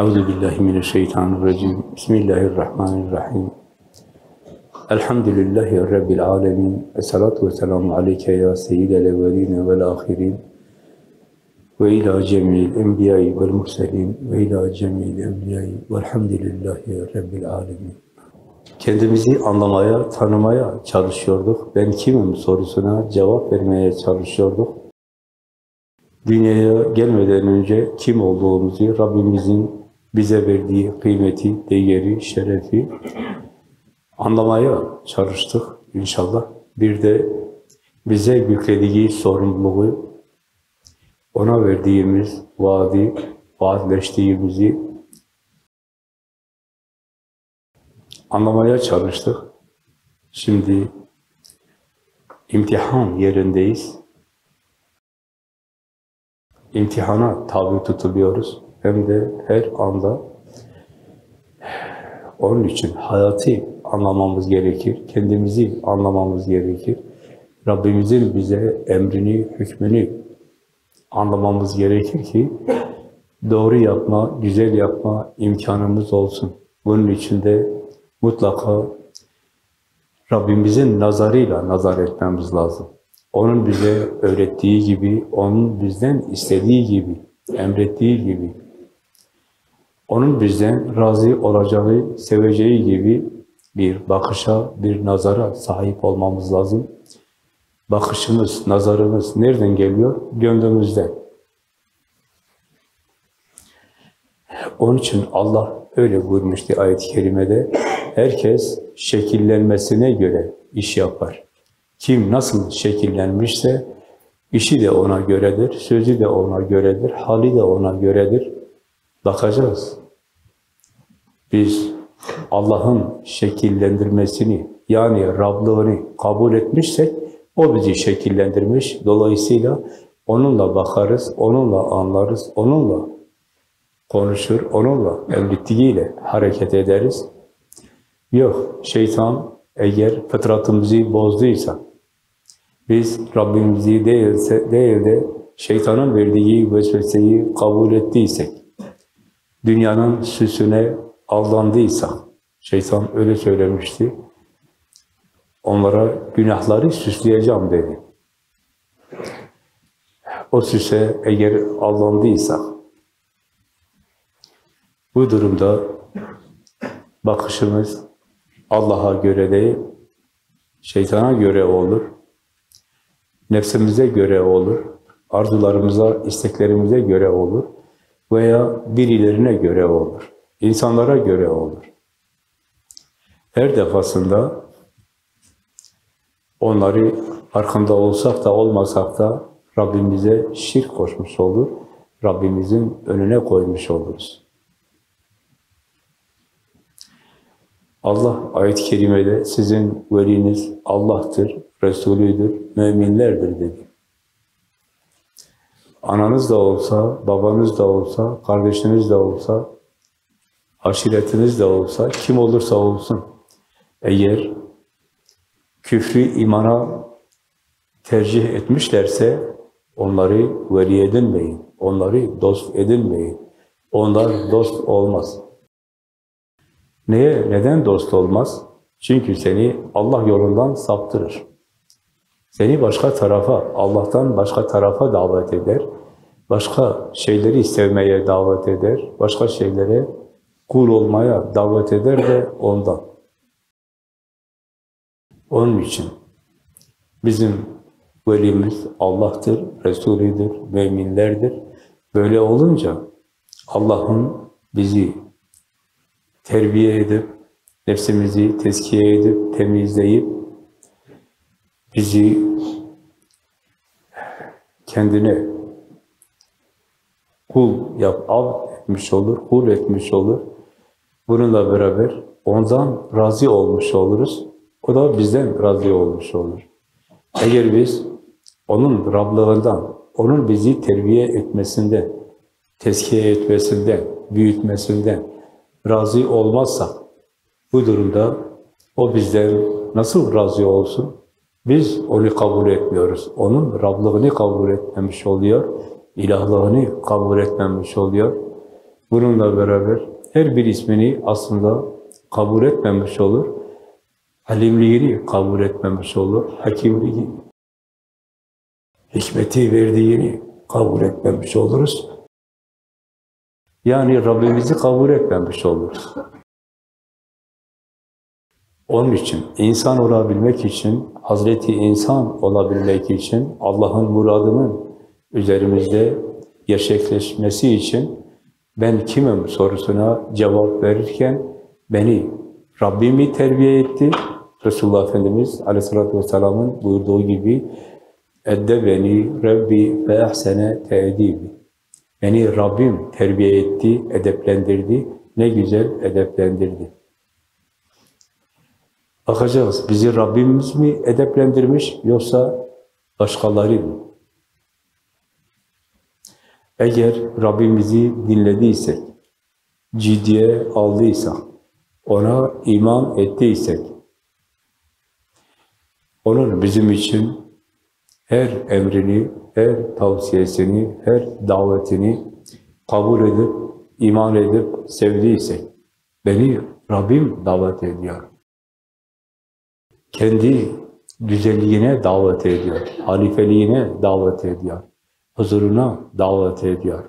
Euzu billahi mineşşeytanirracim. Bismillahirrahmanirrahim. Elhamdülillahi rabbil alamin. Essalatu vesselamu aleyke ya seyyidel evvelin ve'l ahirin. Ve ila cemil enbiya'i vel murselin ve ila cemil evliya'i velhamdülillahi rabbil alamin. Kendimizi anlamaya, tanımaya çalışıyorduk. Ben kimim sorusuna cevap vermeye çalışıyorduk. Dünyaya gelmeden önce kim olduğumuzu, Rabbimizin bize verdiği kıymeti, değeri, şerefi anlamaya çalıştık inşallah. Bir de bize yüklediği sorumluluğu, ona verdiğimiz vaadi, vaatleştiğimizi anlamaya çalıştık. Şimdi imtihan yerindeyiz. İmtihana tabi tutuluyoruz. Hem de her anda onun için hayatı anlamamız gerekir. Kendimizi anlamamız gerekir. Rabbimizin bize emrini, hükmünü anlamamız gerekir ki doğru yapma, güzel yapma imkanımız olsun. Bunun için de mutlaka Rabbimizin nazarıyla nazar etmemiz lazım. Onun bize öğrettiği gibi, onun bizden istediği gibi, emrettiği gibi, onun bizden razı olacağı, seveceği gibi bir bakışa, bir nazara sahip olmamız lazım. Bakışımız, nazarımız nereden geliyor? Gönlümüzden. Onun için Allah öyle buyurmuştu ayet-i kerimede. Herkes şekillenmesine göre iş yapar. Kim nasıl şekillenmişse işi de ona göredir, sözü de ona göredir, hali de ona göredir. Bakacağız. Biz Allah'ın şekillendirmesini yani Rablığını kabul etmişsek o bizi şekillendirmiş. Dolayısıyla onunla bakarız, onunla anlarız, onunla konuşur, onunla emrettiğiyle hareket ederiz. Yok, şeytan eğer fıtratımızı bozduysa, biz Rabbimizi değilse, değil de şeytanın verdiği vesveseyi kabul ettiysek, dünyanın süsüne aldandıysak, şeytan öyle söylemişti, onlara günahları süsleyeceğim dedi. O süse eğer aldandıysak, bu durumda bakışımız Allah'a göre değil, şeytana göre olur, nefsimize göre olur, arzularımıza, isteklerimize göre olur veya birilerine göre olur, insanlara göre olur. Her defasında onları farkında olsak da olmasak da Rabbimize şirk koşmuş olur, Rabbimizin önüne koymuş oluruz. Allah ayet-i kerimede sizin veliniz Allah'tır, Resulüdür, müminlerdir dedi. Ananız da olsa, babanız da olsa, kardeşiniz de olsa, aşiretiniz de olsa, kim olursa olsun, eğer küfrü imana tercih etmişlerse onları veli edinmeyin, onları dost edinmeyin. Onlar dost olmaz. Neye, neden dost olmaz? Çünkü seni Allah yolundan saptırır. Seni başka tarafa, Allah'tan başka tarafa davet eder. Başka şeyleri sevmeye davet eder. Başka şeylere kul olmaya davet eder de ondan. Onun için bizim velimiz Allah'tır, Resulüdür, müminlerdir. Böyle olunca Allah'ın bizi terbiye edip, nefsimizi tezkiye edip, temizleyip, bizi kendine kul yap, av etmiş olur, kul etmiş olur. Bununla beraber ondan razı olmuş oluruz. O da bizden razı olmuş olur. Eğer biz onun Rablığından, onun bizi terbiye etmesinden, tezkiye etmesinden, büyütmesinden razı olmazsak, bu durumda o bizden nasıl razı olsun? Biz onu kabul etmiyoruz. Onun Rablığını kabul etmemiş oluyor, ilahlığını kabul etmemiş oluyor. Bununla beraber her bir ismini aslında kabul etmemiş olur. Alimliğini kabul etmemiş olur. Hakimliğini, hikmeti verdiğini kabul etmemiş oluruz. Yani Rabbimizi kabul etmemiş oluruz. Onun için insan olabilmek için, Hazreti insan olabilmek için, Allah'ın muradının üzerimizde gerçekleşmesi için ben kimim sorusuna cevap verirken beni Rabbimi terbiye etti. Resulullah Efendimiz Aleyhisselatü Vesselam'ın buyurduğu gibi edde beni Rabbi ve ahsene teedibi. Beni Rabbim terbiye etti, edeplendirdi. Ne güzel edeplendirdi. Bakacağız. Bizi Rabbimiz mi edeplendirmiş yoksa başkaları mı? Eğer Rabbimizi dinlediysek, ciddiye aldıysak, ona iman ettiysek, onun bizim için her emrini, her tavsiyesini, her davetini kabul edip, iman edip sevdiysek, beni Rabbim davet ediyor. Kendi güzelliğine davet ediyor, halifeliğine davet ediyor, huzuruna davet ediyor.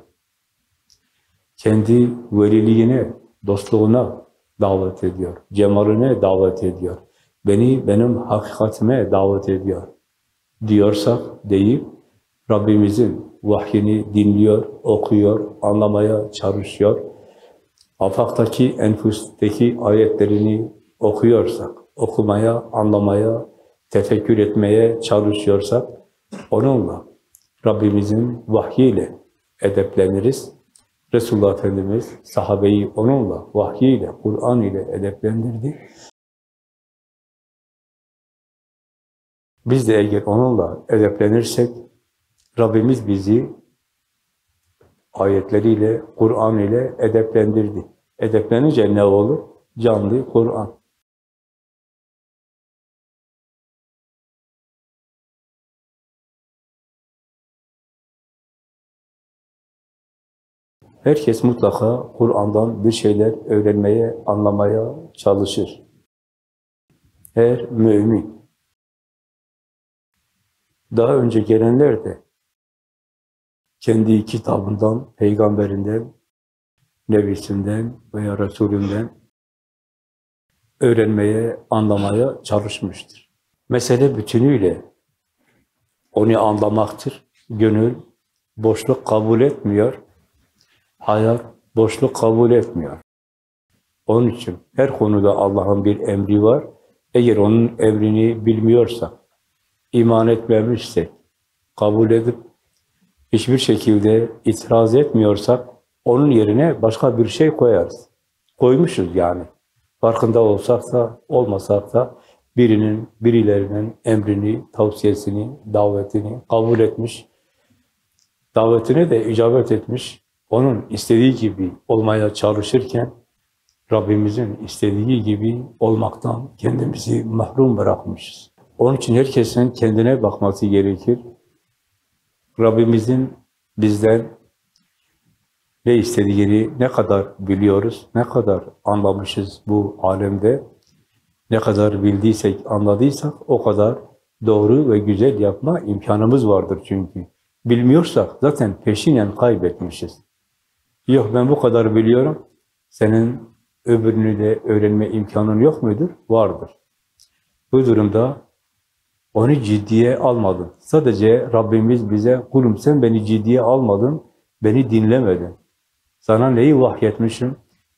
Kendi veliliğine, dostluğuna davet ediyor, cemaline davet ediyor. Beni benim hakikatime davet ediyor diyorsak deyip Rabbimizin vahyini dinliyor, okuyor, anlamaya çalışıyor. Afaktaki, enfusteki ayetlerini okuyorsak, okumaya, anlamaya, tefekkür etmeye çalışıyorsak onunla, Rabbimizin vahyiyle edepleniriz. Resulullah Efendimiz sahabeyi onunla, vahyiyle, Kur'an ile edeplendirdi. Biz de eğer onunla edeplenirsek, Rabbimiz bizi ayetleriyle, Kur'an ile edeplendirdi. Edeplenince ne olur? Canlı Kur'an. Herkes mutlaka Kur'an'dan bir şeyler öğrenmeye, anlamaya çalışır. Her mümin. Daha önce gelenler de kendi kitabından, peygamberinden, nebisinden veya Resulünden öğrenmeye, anlamaya çalışmıştır. Mesele bütünüyle onu anlamaktır. Gönül boşluk kabul etmiyor. Hayat boşluk kabul etmiyor. Onun için her konuda Allah'ın bir emri var. Eğer onun emrini bilmiyorsak, iman etmemişsek, kabul edip hiçbir şekilde itiraz etmiyorsak, onun yerine başka bir şey koyarız. Koymuşuz yani. Farkında olsak da, olmasak da birinin, birilerinin emrini, tavsiyesini, davetini kabul etmiş, davetine de icabet etmiş, onun istediği gibi olmaya çalışırken, Rabbimizin istediği gibi olmaktan kendimizi mahrum bırakmışız. Onun için herkesin kendine bakması gerekir. Rabbimizin bizden ne istediğini ne kadar biliyoruz, ne kadar anlamışız bu alemde, ne kadar bildiysek, anladıysak o kadar doğru ve güzel yapma imkanımız vardır çünkü. Bilmiyorsak zaten peşinen kaybetmişiz. Yok ben bu kadar biliyorum, senin öbürünü de öğrenme imkanın yok mudur? Vardır. Bu durumda onu ciddiye almadın. Sadece Rabbimiz bize, kulum sen beni ciddiye almadın, beni dinlemedin. Sana neyi vahyetmişim?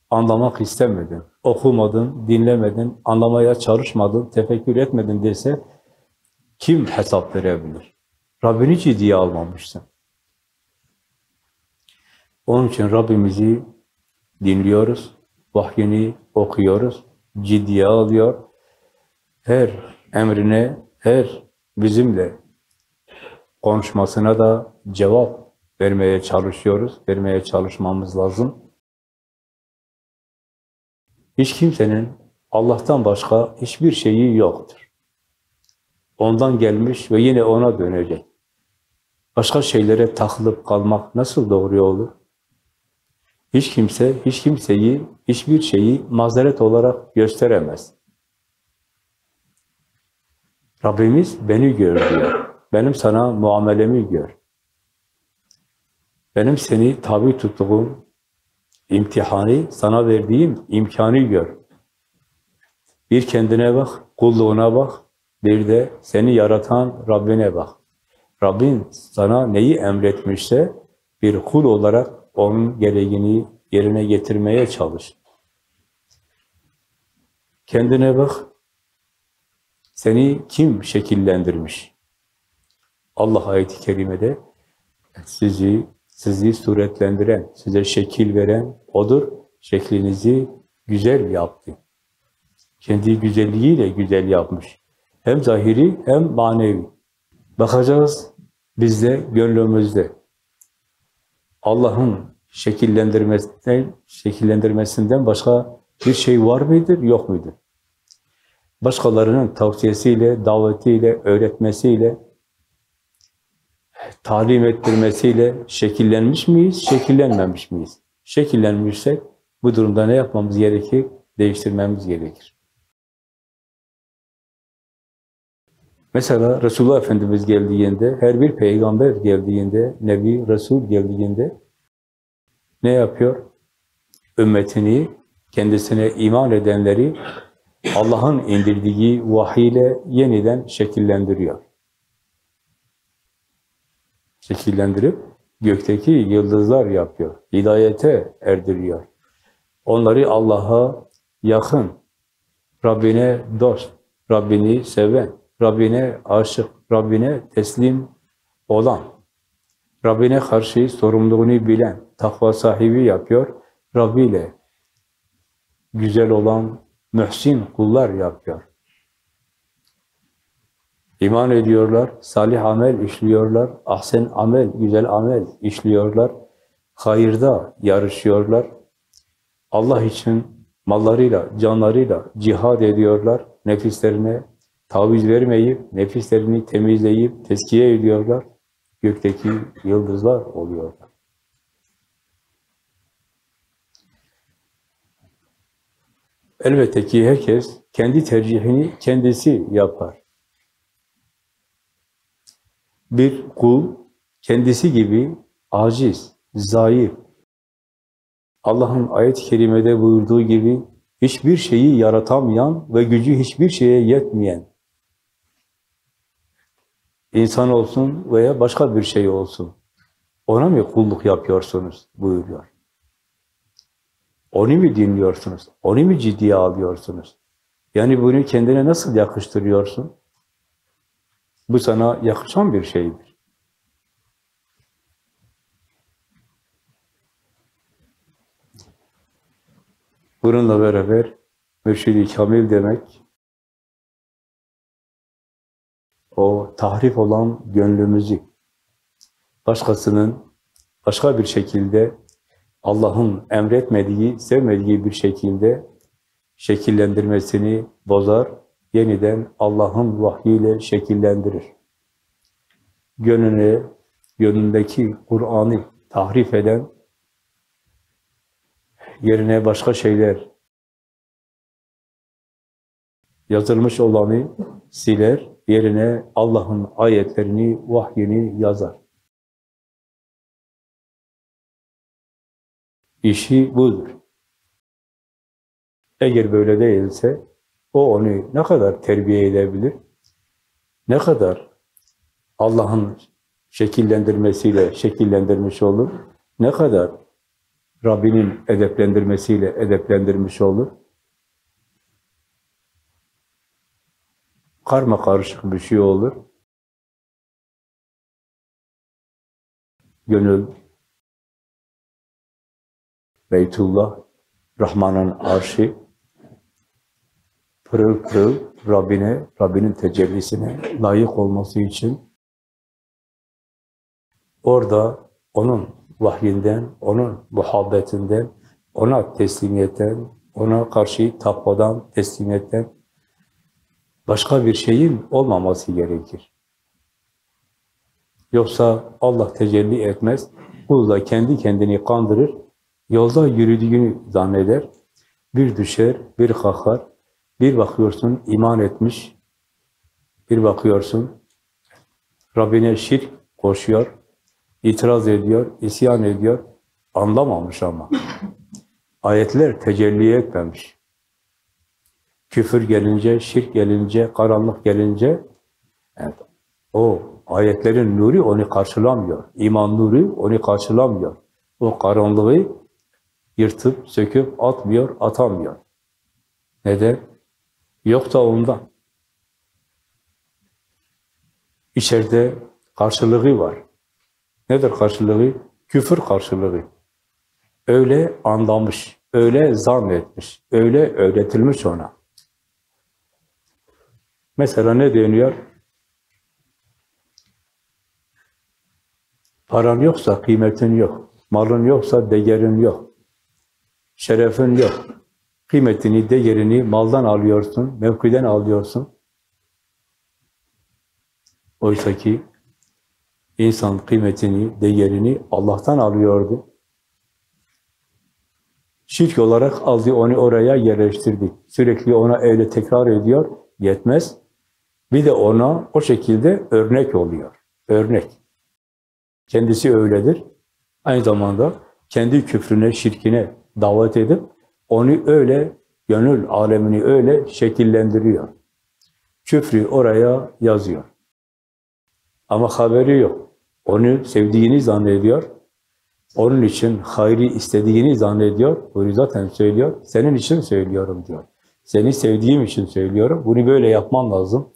Anlamak istemedin, okumadın, dinlemedin, anlamaya çalışmadın, tefekkür etmedin dese kim hesap verebilir? Rabbini ciddiye almamışsın. Onun için Rabbimizi dinliyoruz, vahyini okuyoruz, ciddiye alıyor. Her emrine, her bizimle konuşmasına da cevap vermeye çalışıyoruz, vermeye çalışmamız lazım. Hiç kimsenin Allah'tan başka hiçbir şeyi yoktur. Ondan gelmiş ve yine ona dönecek. Başka şeylere takılıp kalmak nasıl doğru olur? Hiç kimse, hiç kimseyi, hiçbir şeyi mazeret olarak gösteremez. Rabbimiz beni gör diyor. Benim sana muamelemi gör. Benim seni tabi tuttuğum imtihanı, sana verdiğim imkanı gör. Bir kendine bak, kulluğuna bak, bir de seni yaratan Rabbine bak. Rabbin sana neyi emretmişse bir kul olarak onun gereğini yerine getirmeye çalış. Kendine bak, seni kim şekillendirmiş? Allah ayeti kerimede sizi sizi suretlendiren, size şekil veren odur. Şeklinizi güzel yaptı. Kendi güzelliğiyle güzel yapmış. Hem zahiri hem manevi. Bakacağız bizde, gönlümüzde. Allah'ın şekillendirmesinden, şekillendirmesinden başka bir şey var mıdır, yok mudur? Başkalarının tavsiyesiyle, davetiyle, öğretmesiyle, talim ettirmesiyle şekillenmiş miyiz, şekillenmemiş miyiz? Şekillenmişsek bu durumda ne yapmamız gerekir? Değiştirmemiz gerekir. Mesela Resulullah Efendimiz geldiğinde, her bir peygamber geldiğinde, Nebi, Resul geldiğinde ne yapıyor? Ümmetini, kendisine iman edenleri Allah'ın indirdiği vahiy ile yeniden şekillendiriyor. Şekillendirip gökteki yıldızlar yapıyor. Hidayete erdiriyor. Onları Allah'a yakın, Rabbine dost, Rabbini seven, Rabbine aşık, Rabbine teslim olan, Rabbine karşı sorumluluğunu bilen, takva sahibi yapıyor. Rabbi ile güzel olan mühsin kullar yapıyor. İman ediyorlar, salih amel işliyorlar, ahsen amel, güzel amel işliyorlar, hayırda yarışıyorlar. Allah için mallarıyla, canlarıyla cihad ediyorlar, nefislerine taviz vermeyip, nefislerini temizleyip, teskiye ediyorlar. Gökteki yıldızlar oluyorlar. Elbette ki herkes kendi tercihini kendisi yapar. Bir kul kendisi gibi aciz, zayıf, Allah'ın ayet-i kerimede buyurduğu gibi hiçbir şeyi yaratamayan ve gücü hiçbir şeye yetmeyen insan olsun veya başka bir şey olsun. Ona mı kulluk yapıyorsunuz buyuruyor. Onu mu dinliyorsunuz? Onu mu ciddiye alıyorsunuz? Yani bunu kendine nasıl yakıştırıyorsun? Bu sana yakışan bir şeydir. Bununla beraber mürşid-i kamil demek, o tahrif olan gönlümüzü başkasının başka bir şekilde Allah'ın emretmediği, sevmediği bir şekilde şekillendirmesini bozar, yeniden Allah'ın vahyiyle şekillendirir. Gönlüne, gönlündeki Kur'an'ı tahrif eden, yerine başka şeyler yazılmış olanı siler, yerine Allah'ın ayetlerini, vahyini yazar. İşi budur. Eğer böyle değilse, o onu ne kadar terbiye edebilir? Ne kadar Allah'ın şekillendirmesiyle şekillendirmiş olur? Ne kadar Rabbinin edeplendirmesiyle edeplendirmiş olur? Karma karışık bir şey olur. Gönül Beytullah, Rahman'ın arşı, pırıl pırıl Rabbine, Rabbinin tecellisine layık olması için orada onun vahyinden, onun muhabbetinden, ona teslimiyetten, ona karşı takvadan, teslimiyetten başka bir şeyin olmaması gerekir. Yoksa Allah tecelli etmez, kul da kendi kendini kandırır, Yolda yürüdüğünü zanneder. Bir düşer, bir kalkar. Bir bakıyorsun iman etmiş. Bir bakıyorsun Rabbine şirk koşuyor. itiraz ediyor, isyan ediyor. Anlamamış ama. Ayetler tecelli etmemiş. Küfür gelince, şirk gelince, karanlık gelince evet, o ayetlerin nuru onu karşılamıyor. İman nuru onu karşılamıyor. O karanlığı yırtıp, söküp atmıyor, atamıyor. Neden? Yok da ondan. İçeride karşılığı var. Nedir karşılığı? Küfür karşılığı. Öyle anlamış, öyle zannetmiş, öyle öğretilmiş ona. Mesela ne deniyor? Paran yoksa kıymetin yok. Malın yoksa değerin yok. Şerefin yok. Kıymetini, değerini maldan alıyorsun, mevkiden alıyorsun. Oysa ki insan kıymetini, değerini Allah'tan alıyordu. Şirk olarak aldı, onu oraya yerleştirdi. Sürekli ona öyle tekrar ediyor, yetmez. Bir de ona o şekilde örnek oluyor. Örnek. Kendisi öyledir. Aynı zamanda kendi küfrüne, şirkine davet edip onu öyle, gönül alemini öyle şekillendiriyor. Küfrü oraya yazıyor. Ama haberi yok. Onu sevdiğini zannediyor. Onun için hayri istediğini zannediyor. Bunu zaten söylüyor. Senin için söylüyorum diyor. Seni sevdiğim için söylüyorum. Bunu böyle yapman lazım.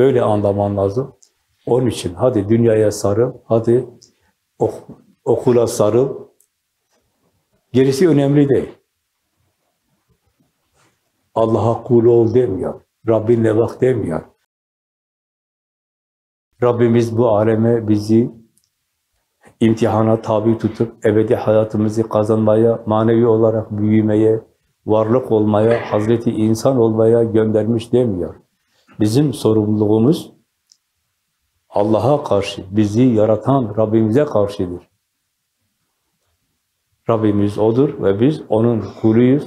Böyle anlaman lazım. Onun için hadi dünyaya sarıl, hadi ok okula sarıl. Gerisi önemli değil. Allah'a kul ol demiyor. Rabbinle bak demiyor. Rabbimiz bu aleme bizi imtihana tabi tutup ebedi hayatımızı kazanmaya, manevi olarak büyümeye, varlık olmaya, Hazreti insan olmaya göndermiş demiyor. Bizim sorumluluğumuz Allah'a karşı, bizi yaratan Rabbimize karşıdır. Rabbimiz O'dur ve biz O'nun kuluyuz.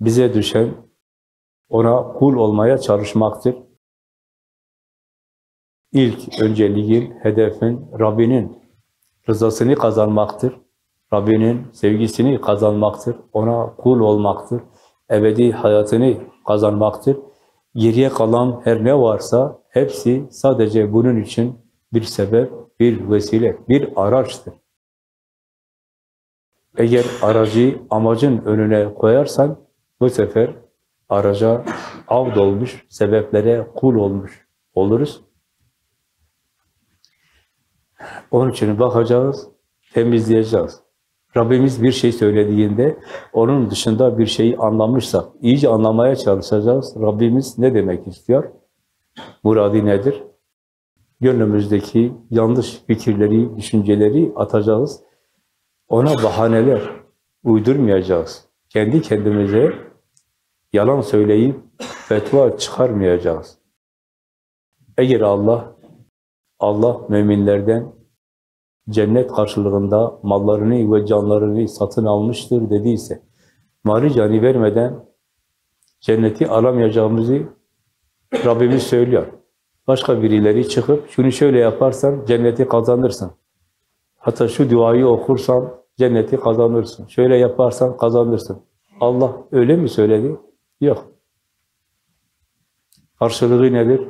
Bize düşen O'na kul olmaya çalışmaktır. İlk önceliğin, hedefin Rabbinin rızasını kazanmaktır. Rabbinin sevgisini kazanmaktır. Ona kul olmaktır. Ebedi hayatını kazanmaktır. Geriye kalan her ne varsa hepsi sadece bunun için bir sebep, bir vesile, bir araçtır. Eğer aracı amacın önüne koyarsan bu sefer araca avd olmuş, sebeplere kul olmuş oluruz. Onun için bakacağız, temizleyeceğiz. Rabbimiz bir şey söylediğinde onun dışında bir şeyi anlamışsak, iyice anlamaya çalışacağız. Rabbimiz ne demek istiyor? Muradi nedir? Gönlümüzdeki yanlış fikirleri, düşünceleri atacağız. Ona bahaneler uydurmayacağız. Kendi kendimize yalan söyleyip fetva çıkarmayacağız. Eğer Allah Allah müminlerden cennet karşılığında mallarını ve canlarını satın almıştır dediyse, mali cani vermeden cenneti alamayacağımızı Rabbimiz söylüyor. Başka birileri çıkıp şunu şöyle yaparsan cenneti kazanırsın. Hatta şu duayı okursan cenneti kazanırsın. Şöyle yaparsan kazanırsın. Allah öyle mi söyledi? Yok. Karşılığı nedir?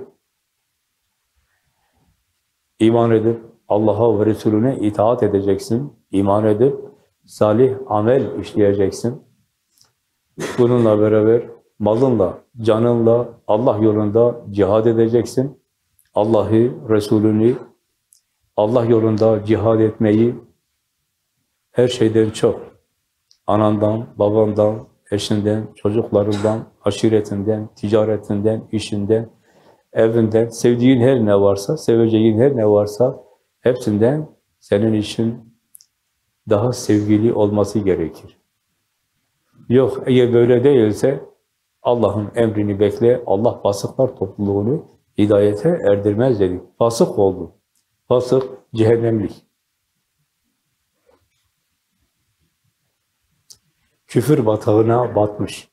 İman edip Allah'a ve Resulüne itaat edeceksin. İman edip salih amel işleyeceksin. Bununla beraber malınla, canınla Allah yolunda cihad edeceksin. Allah'ı, Resulünü, Allah yolunda cihad etmeyi her şeyden çok, anandan, babandan, eşinden, çocuklarından, aşiretinden, ticaretinden, işinden, evinden, sevdiğin her ne varsa, seveceğin her ne varsa hepsinden senin için daha sevgili olması gerekir. Yok, eğer böyle değilse Allah'ın emrini bekle, Allah fasıklar topluluğunu hidayete erdirmez dedi. Fasık oldu. Fasık, cehennemlik. küfür batağına batmış.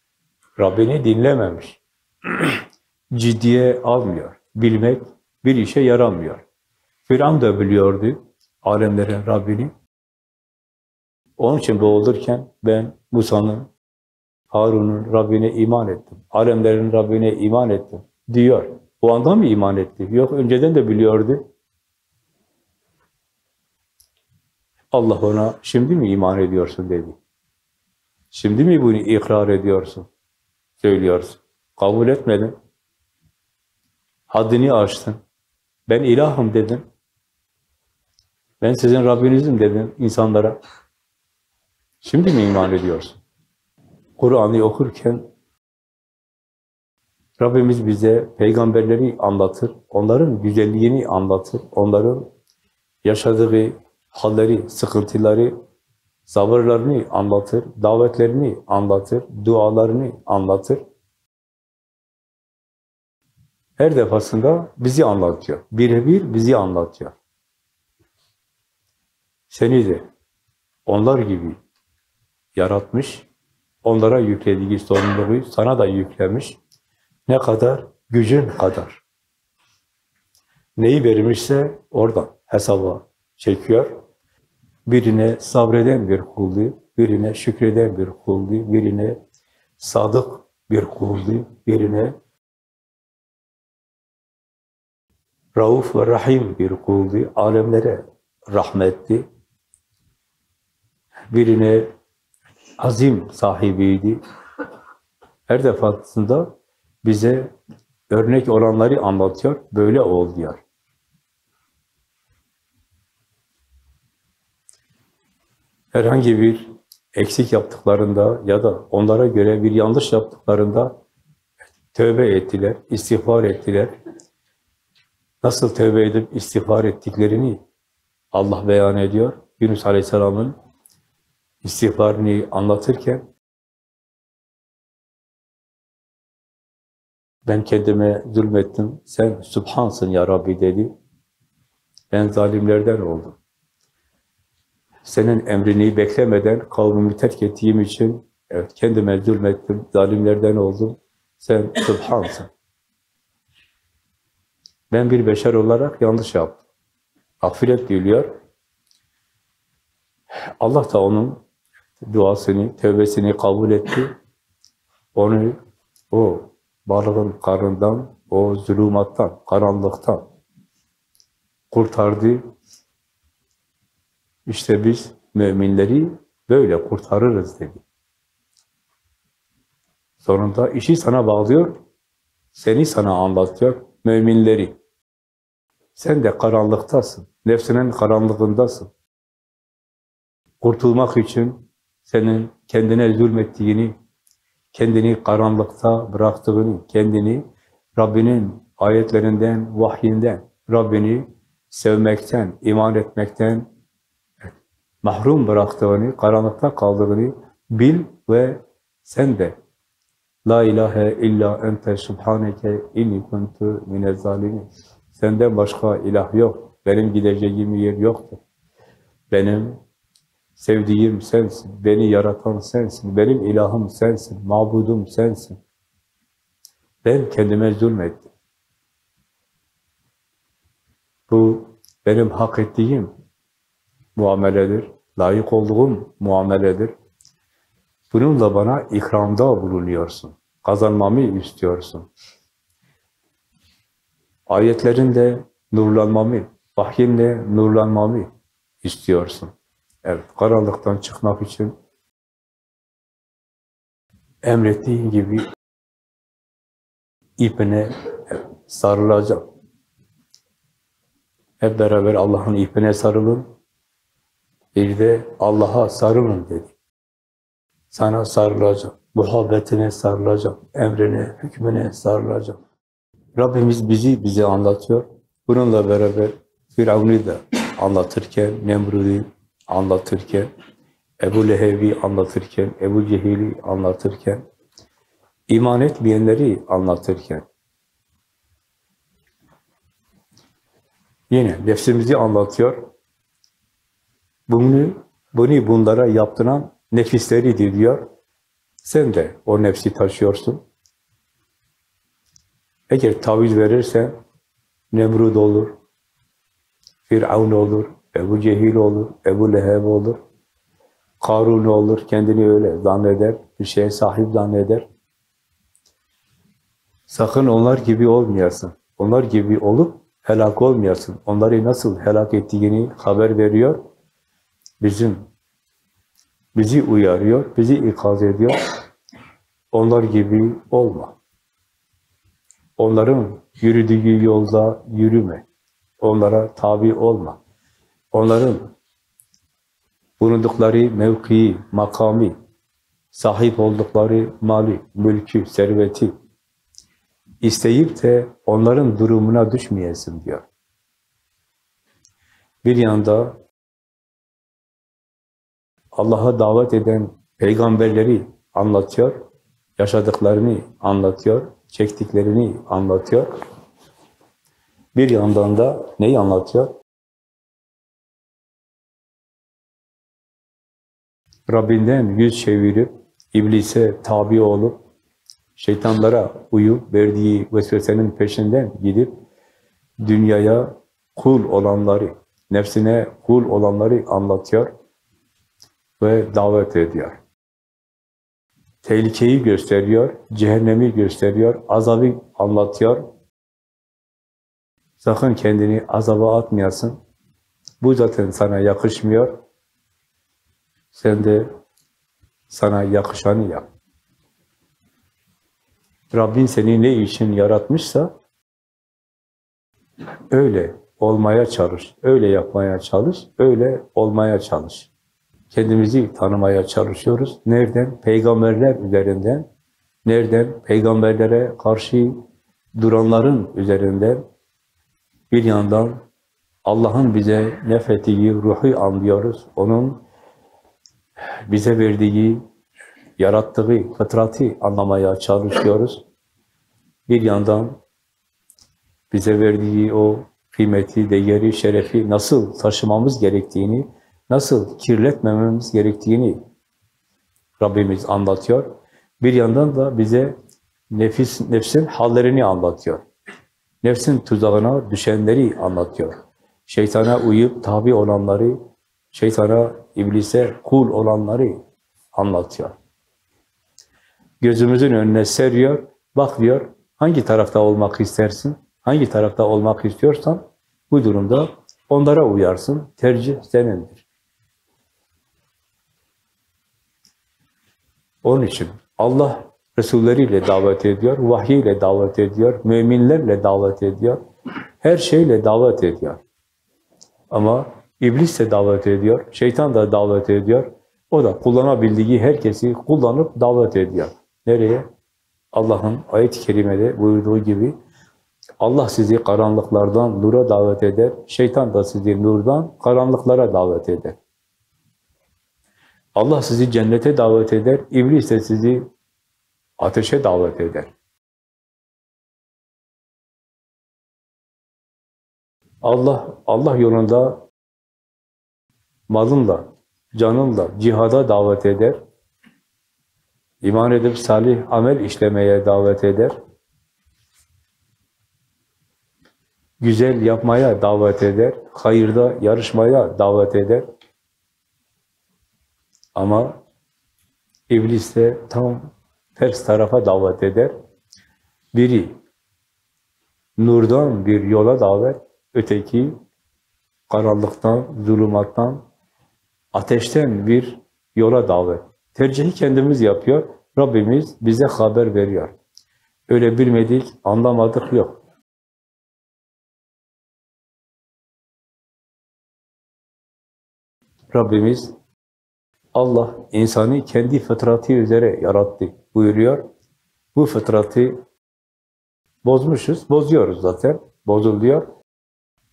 Rabbini dinlememiş. Ciddiye almıyor. Bilmek bir işe yaramıyor. Firavun da biliyordu alemlerin Rabbini. Onun için boğulurken ben Musa'nın, Harun'un Rabbine iman ettim. Alemlerin Rabbine iman ettim diyor. O anda mı iman etti? Yok önceden de biliyordu. Allah ona şimdi mi iman ediyorsun dedi. Şimdi mi bunu ikrar ediyorsun? Söylüyorsun. Kabul etmedin. Haddini aştın. Ben ilahım dedin. Ben sizin Rabbinizim dedin insanlara. Şimdi mi iman ediyorsun? Kur'an'ı okurken Rabbimiz bize peygamberleri anlatır, onların güzelliğini anlatır, onların yaşadığı halleri, sıkıntıları, sabırlarını anlatır, davetlerini anlatır, dualarını anlatır. Her defasında bizi anlatıyor. Birebir bizi anlatıyor. Seni de onlar gibi yaratmış, onlara yüklediği sorumluluğu sana da yüklemiş. Ne kadar? Gücün kadar. Neyi vermişse oradan hesaba çekiyor. Birine sabreden bir kuldu, birine şükreden bir kuldu, birine sadık bir kuldu, birine rauf ve rahim bir kuldu, alemlere rahmetti, birine azim sahibiydi. Her defasında bize örnek olanları anlatıyor, böyle ol diyor. Herhangi bir eksik yaptıklarında ya da onlara göre bir yanlış yaptıklarında tövbe ettiler, istiğfar ettiler. Nasıl tövbe edip istiğfar ettiklerini Allah beyan ediyor. Yunus Aleyhisselam'ın istiğfarını anlatırken ben kendime zulmettim, sen Subhansın ya Rabbi dedi. Ben zalimlerden oldum. Senin emrini beklemeden kavmimi terk ettiğim için evet kendime zulmettim, zalimlerden oldum. Sen Subhansın. Ben bir beşer olarak yanlış yaptım. Affet diliyor. Allah da onun duasını, tövbesini kabul etti. Onu o balığın karnından, o zulümattan, karanlıktan kurtardı. İşte biz müminleri böyle kurtarırız dedi. Sonunda işi sana bağlıyor, seni sana anlatıyor, müminleri. Sen de karanlıktasın, nefsinin karanlığındasın. Kurtulmak için senin kendine zulmettiğini, kendini karanlıkta bıraktığını, kendini Rabbinin ayetlerinden, vahyinden, Rabbini sevmekten, iman etmekten mahrum bıraktığını, karanlıkta kaldığını bil ve sen de La ilahe illa ente subhaneke inni kuntu minez zalimin. Senden başka ilah yok. Benim gideceğim yer yoktur. Benim sevdiğim sensin. Beni yaratan sensin. Benim ilahım sensin. Mabudum sensin. Ben kendime zulmettim. Bu benim hak ettiğim muameledir. Layık olduğum muameledir. Bununla bana ikramda bulunuyorsun. Kazanmamı istiyorsun. Ayetlerinde nurlanmamı, vahyinle nurlanmamı istiyorsun. Evet, karanlıktan çıkmak için emrettiğin gibi ipine sarılacağım. Hep beraber Allah'ın ipine sarılın. Bir de Allah'a sarılın dedi. Sana sarılacağım. Muhabbetine sarılacağım. Emrine, hükmüne sarılacağım. Rabbimiz bizi bize anlatıyor. Bununla beraber Firavun'u da anlatırken, Nemrud'u anlatırken, Ebu Leheb'i anlatırken, Ebu Cehil'i anlatırken, iman etmeyenleri anlatırken, yine nefsimizi anlatıyor. Bunu, bunu bunlara yaptıran nefisleri diyor. Sen de o nefsi taşıyorsun. Eğer taviz verirsen Nemrut olur, Firavun olur, Ebu Cehil olur, Ebu Leheb olur, Karun olur, kendini öyle zanneder, bir şeye sahip zanneder. Sakın onlar gibi olmayasın. Onlar gibi olup helak olmayasın. Onları nasıl helak ettiğini haber veriyor. Bizim bizi uyarıyor, bizi ikaz ediyor. Onlar gibi olma. Onların yürüdüğü yolda yürüme. Onlara tabi olma. Onların bulundukları mevkii, makami, sahip oldukları mali, mülkü, serveti isteyip de onların durumuna düşmeyesin diyor. Bir yanda Allah'a davet eden peygamberleri anlatıyor, yaşadıklarını anlatıyor, çektiklerini anlatıyor. Bir yandan da neyi anlatıyor? Rabbinden yüz çevirip, iblise tabi olup, şeytanlara uyup, verdiği vesvesenin peşinden gidip, dünyaya kul olanları, nefsine kul olanları anlatıyor ve davet ediyor. Tehlikeyi gösteriyor, cehennemi gösteriyor, azabı anlatıyor. Sakın kendini azaba atmayasın. Bu zaten sana yakışmıyor. Sen de sana yakışanı yap. Rabbin seni ne için yaratmışsa öyle olmaya çalış, öyle yapmaya çalış, öyle olmaya çalış. Kendimizi tanımaya çalışıyoruz. Nereden? Peygamberler üzerinden. Nereden? Peygamberlere karşı duranların üzerinden. Bir yandan Allah'ın bize nefettiği ruhu anlıyoruz. Onun bize verdiği, yarattığı fıtratı anlamaya çalışıyoruz. Bir yandan bize verdiği o kıymeti, değeri, şerefi nasıl taşımamız gerektiğini, nasıl kirletmememiz gerektiğini Rabbimiz anlatıyor. Bir yandan da bize nefis, nefsin hallerini anlatıyor. Nefsin tuzağına düşenleri anlatıyor. Şeytana uyup tabi olanları, şeytana, iblise kul olanları anlatıyor. Gözümüzün önüne seriyor, bak diyor, hangi tarafta olmak istersin? Hangi tarafta olmak istiyorsan bu durumda onlara uyarsın, tercih senindir. Onun için Allah Resulleriyle davet ediyor, vahiyle davet ediyor, müminlerle davet ediyor, her şeyle davet ediyor. Ama iblis de davet ediyor, şeytan da davet ediyor. O da kullanabildiği herkesi kullanıp davet ediyor. Nereye? Allah'ın ayet-i kerimede buyurduğu gibi Allah sizi karanlıklardan nura davet eder, şeytan da sizi nurdan karanlıklara davet eder. Allah sizi cennete davet eder, iblis de sizi ateşe davet eder. Allah Allah yolunda malınla, canınla cihada davet eder. İman edip salih amel işlemeye davet eder. Güzel yapmaya davet eder. Hayırda yarışmaya davet eder. Ama iblis de tam ters tarafa davet eder. Biri nurdan bir yola davet, öteki karanlıktan, zulümattan, ateşten bir yola davet. Tercihi kendimiz yapıyor. Rabbimiz bize haber veriyor. Öyle bilmedik, anlamadık yok. Rabbimiz Allah insanı kendi fıtratı üzere yarattı buyuruyor. Bu fıtratı bozmuşuz, bozuyoruz zaten, bozuluyor.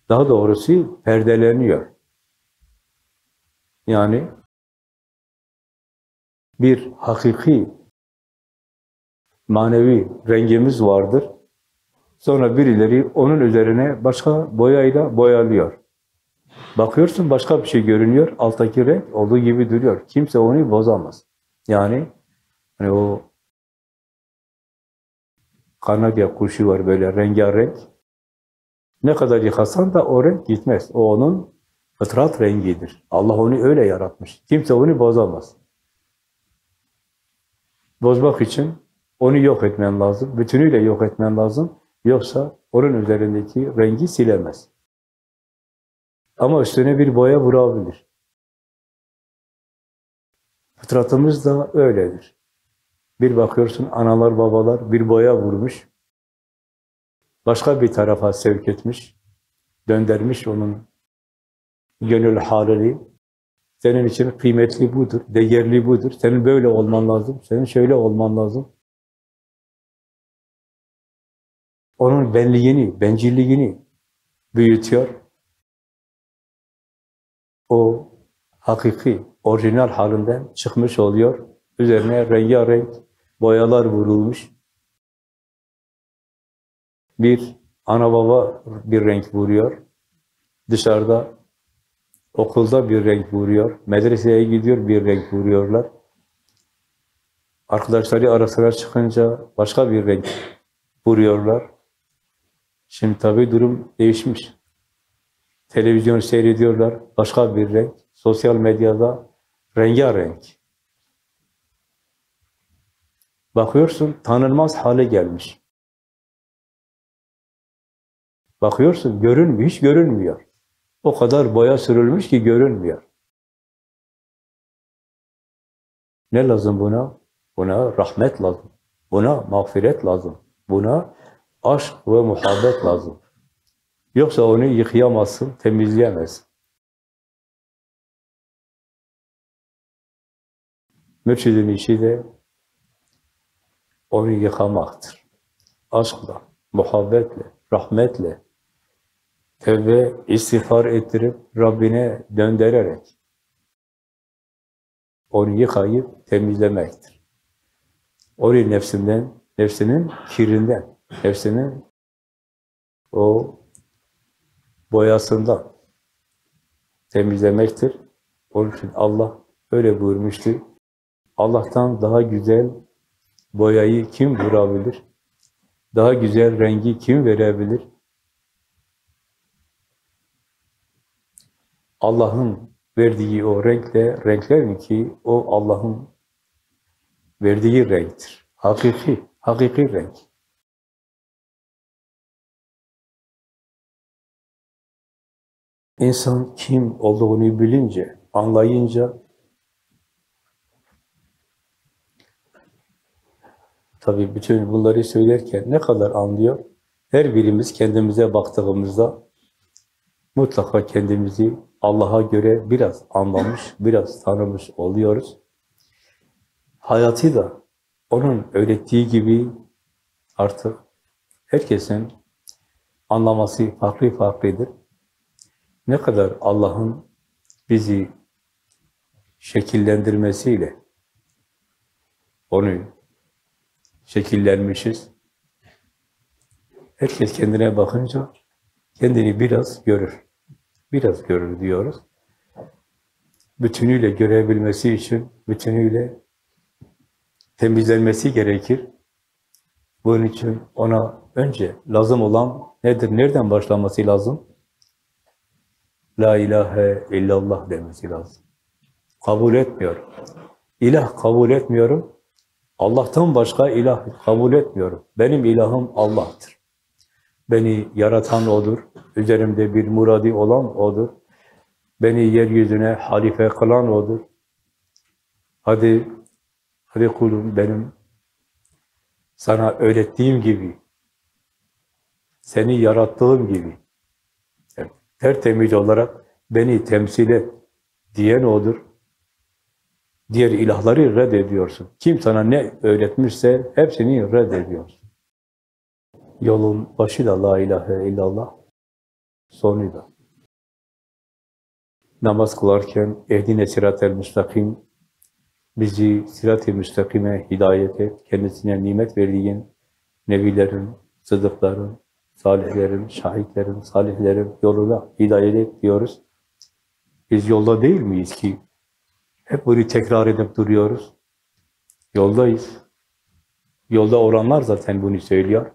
Daha doğrusu perdeleniyor. Yani bir hakiki manevi rengimiz vardır. Sonra birileri onun üzerine başka boyayla boyalıyor. Bakıyorsun başka bir şey görünüyor, alttaki renk olduğu gibi duruyor. Kimse onu bozamaz. Yani Hani o kanadya kuşu var böyle rengarenk. Ne kadar yıkasan da o renk gitmez. O onun fıtrat rengidir. Allah onu öyle yaratmış. Kimse onu bozamaz. Bozmak için onu yok etmen lazım. Bütünüyle yok etmen lazım. Yoksa onun üzerindeki rengi silemez. Ama üstüne bir boya vurabilir. Fıtratımız da öyledir. Bir bakıyorsun analar babalar bir boya vurmuş. Başka bir tarafa sevk etmiş. Döndürmüş onun gönül halini. Senin için kıymetli budur, değerli budur. Senin böyle olman lazım, senin şöyle olman lazım. Onun benliğini, bencilliğini büyütüyor. O hakiki, orijinal halinden çıkmış oluyor. Üzerine rengarenk boyalar vurulmuş. Bir ana baba bir renk vuruyor. Dışarıda okulda bir renk vuruyor. Medreseye gidiyor bir renk vuruyorlar. Arkadaşları arasına çıkınca başka bir renk vuruyorlar. Şimdi tabii durum değişmiş. Televizyon seyrediyorlar, başka bir renk. Sosyal medyada rengarenk. Bakıyorsun, tanınmaz hale gelmiş. Bakıyorsun, görünmüyor, hiç görünmüyor. O kadar boya sürülmüş ki görünmüyor. Ne lazım buna? Buna rahmet lazım. Buna mağfiret lazım. Buna aşk ve muhabbet lazım. Yoksa onu yıkayamazsın, temizleyemezsin. Mürşidin işi de onu yıkamaktır. Aşkla, muhabbetle, rahmetle, tevbe, istiğfar ettirip Rabbine döndürerek onu yıkayıp temizlemektir. Onu nefsinden, nefsinin kirinden, nefsinin o boyasından temizlemektir. Onun için Allah öyle buyurmuştu. Allah'tan daha güzel boyayı kim vurabilir? Daha güzel rengi kim verebilir? Allah'ın verdiği o renkle, renkler mi ki o Allah'ın verdiği renktir. Hakiki, hakiki renk. İnsan kim olduğunu bilince, anlayınca tabii bütün bunları söylerken ne kadar anlıyor? Her birimiz kendimize baktığımızda mutlaka kendimizi Allah'a göre biraz anlamış, biraz tanımış oluyoruz. Hayatı da onun öğrettiği gibi artık herkesin anlaması farklı farklıdır. Ne kadar Allah'ın bizi şekillendirmesiyle onu şekillenmişiz. Herkes kendine bakınca kendini biraz görür. Biraz görür diyoruz. Bütünüyle görebilmesi için bütünüyle temizlenmesi gerekir. Bunun için ona önce lazım olan nedir? Nereden başlaması lazım? La ilahe illallah demesi lazım. Kabul etmiyorum. İlah kabul etmiyorum. Allah'tan başka ilah kabul etmiyorum. Benim ilahım Allah'tır. Beni yaratan O'dur. Üzerimde bir muradi olan O'dur. Beni yeryüzüne halife kılan O'dur. Hadi, hadi kulum benim sana öğrettiğim gibi, seni yarattığım gibi, tertemiz olarak beni temsil et diyen O'dur. Diğer ilahları reddediyorsun. Kim sana ne öğretmişse hepsini reddediyorsun. Yolun başı da la ilahe illallah, sonu da. Namaz kılarken ehdine sirat-el müstakim, bizi sirat-i müstakime hidayet et, kendisine nimet verdiğin nebilerin, sıdıkların, salihlerin, şahitlerin, salihlerin yoluna hidayet et diyoruz. Biz yolda değil miyiz ki? Hep bunu tekrar edip duruyoruz. Yoldayız. Yolda olanlar zaten bunu söylüyor.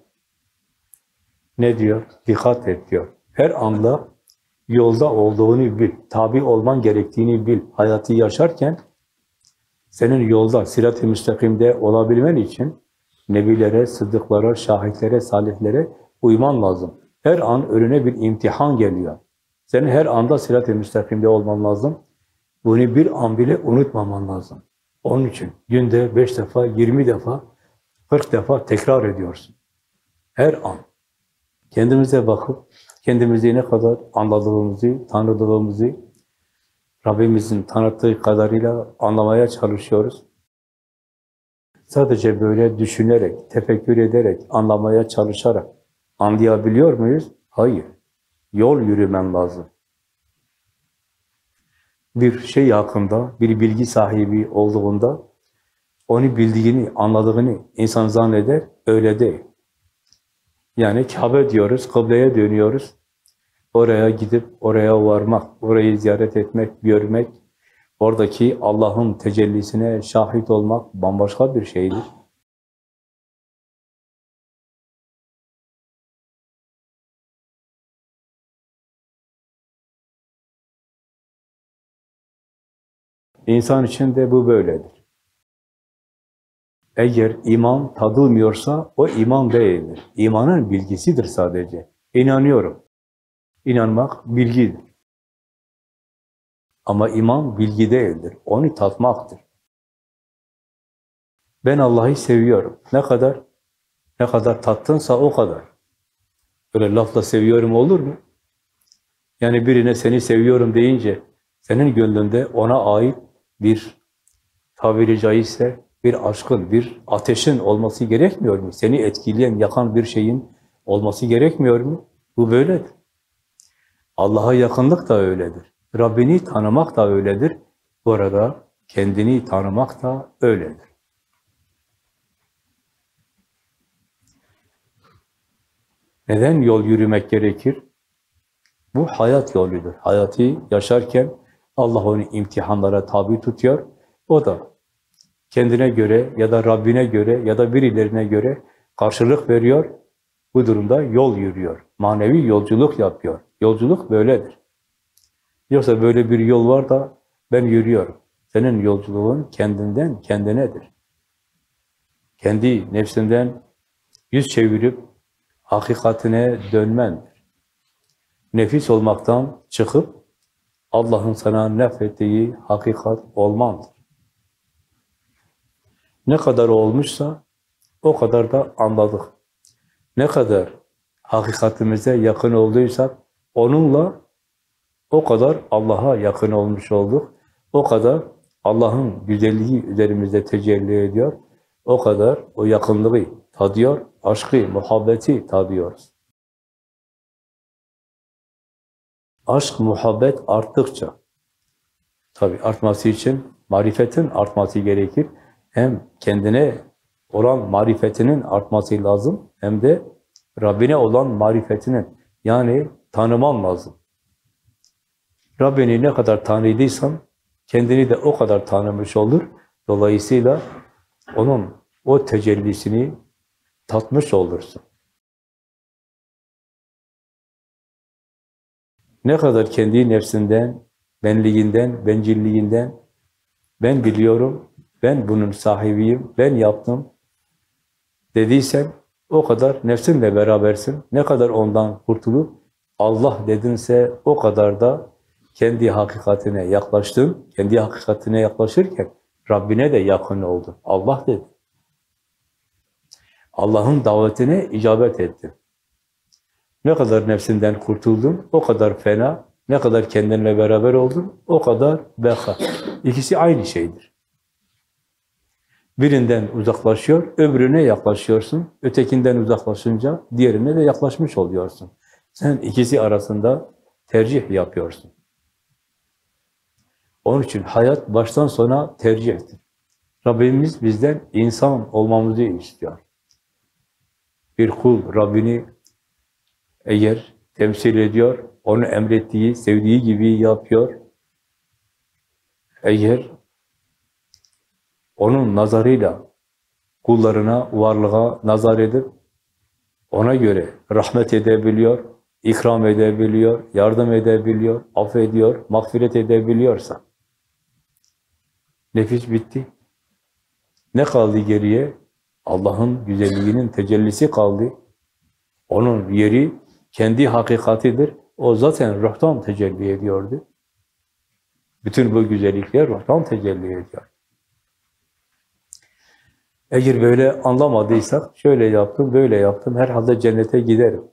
Ne diyor? Dikkat et diyor. Her anda yolda olduğunu bil, tabi olman gerektiğini bil. Hayatı yaşarken senin yolda, sirat-i müstakimde olabilmen için nebilere, sıddıklara, şahitlere, salihlere uyman lazım. Her an önüne bir imtihan geliyor. Senin her anda sirat-i müstakimde olman lazım. Bunu bir an bile unutmaman lazım. Onun için günde beş defa, yirmi defa, kırk defa tekrar ediyorsun. Her an. Kendimize bakıp, kendimizi ne kadar anladığımızı, tanıdığımızı, Rabbimizin tanıttığı kadarıyla anlamaya çalışıyoruz. Sadece böyle düşünerek, tefekkür ederek, anlamaya çalışarak anlayabiliyor muyuz? Hayır. Yol yürümen lazım. Bir şey hakkında, bir bilgi sahibi olduğunda onu bildiğini, anladığını insan zanneder, öyle değil. Yani Kabe diyoruz, kıbleye dönüyoruz. Oraya gidip oraya varmak, orayı ziyaret etmek, görmek, oradaki Allah'ın tecellisine şahit olmak bambaşka bir şeydir. İnsan için de bu böyledir. Eğer iman tadılmıyorsa o iman değildir. İmanın bilgisidir sadece. İnanıyorum. İnanmak bilgidir. Ama iman bilgi değildir. Onu tatmaktır. Ben Allah'ı seviyorum. Ne kadar? Ne kadar tattınsa o kadar. Böyle lafla seviyorum olur mu? Yani birine seni seviyorum deyince senin gönlünde ona ait bir tabiri caizse bir aşkın, bir ateşin olması gerekmiyor mu? Seni etkileyen, yakan bir şeyin olması gerekmiyor mu? Bu böyledir. Allah'a yakınlık da öyledir. Rabbini tanımak da öyledir. Bu arada kendini tanımak da öyledir. Neden yol yürümek gerekir? Bu hayat yoludur. Hayatı yaşarken Allah onu imtihanlara tabi tutuyor. O da kendine göre ya da Rabbine göre ya da birilerine göre karşılık veriyor. Bu durumda yol yürüyor. Manevi yolculuk yapıyor. Yolculuk böyledir. Yoksa böyle bir yol var da ben yürüyorum. Senin yolculuğun kendinden kendinedir. Kendi nefsinden yüz çevirip hakikatine dönmendir. Nefis olmaktan çıkıp Allah'ın sana nefrettiği hakikat olmandır. Ne kadar olmuşsa o kadar da anladık. Ne kadar hakikatimize yakın olduysak onunla o kadar Allah'a yakın olmuş olduk. O kadar Allah'ın güzelliği üzerimizde tecelli ediyor. O kadar o yakınlığı tadıyor, aşkı, muhabbeti tadıyoruz. Aşk, muhabbet arttıkça, tabi artması için marifetin artması gerekir. Hem kendine olan marifetinin artması lazım, hem de Rabbine olan marifetinin, yani tanıman lazım. Rabbini ne kadar tanıdıysan, kendini de o kadar tanımış olur. Dolayısıyla onun o tecellisini tatmış olursun. Ne kadar kendi nefsinden, benliğinden, bencilliğinden, ben biliyorum, ben bunun sahibiyim, ben yaptım dediysen o kadar nefsinle berabersin. Ne kadar ondan kurtulup Allah dedinse o kadar da kendi hakikatine yaklaştın. Kendi hakikatine yaklaşırken Rabbine de yakın oldu. Allah dedi. Allah'ın davetine icabet ettin. Ne kadar nefsinden kurtuldun, o kadar fena, ne kadar kendinle beraber oldun, o kadar beka. İkisi aynı şeydir. Birinden uzaklaşıyor, öbürüne yaklaşıyorsun. Ötekinden uzaklaşınca diğerine de yaklaşmış oluyorsun. Sen ikisi arasında tercih yapıyorsun. Onun için hayat baştan sona tercihtir. Rabbimiz bizden insan olmamızı istiyor. Bir kul Rabbini eğer temsil ediyor, onu emrettiği, sevdiği gibi yapıyor, eğer onun nazarıyla kullarına, varlığa nazar edip ona göre rahmet edebiliyor, ikram edebiliyor, yardım edebiliyor, affediyor, mağfiret edebiliyorsa nefis bitti. Ne kaldı geriye? Allah'ın güzelliğinin tecellisi kaldı. Onun yeri kendi hakikatidir. O zaten ruhtan tecelli ediyordu. Bütün bu güzellikler ruhtan tecelli ediyor. Eğer böyle anlamadıysak, şöyle yaptım, böyle yaptım, herhalde cennete giderim.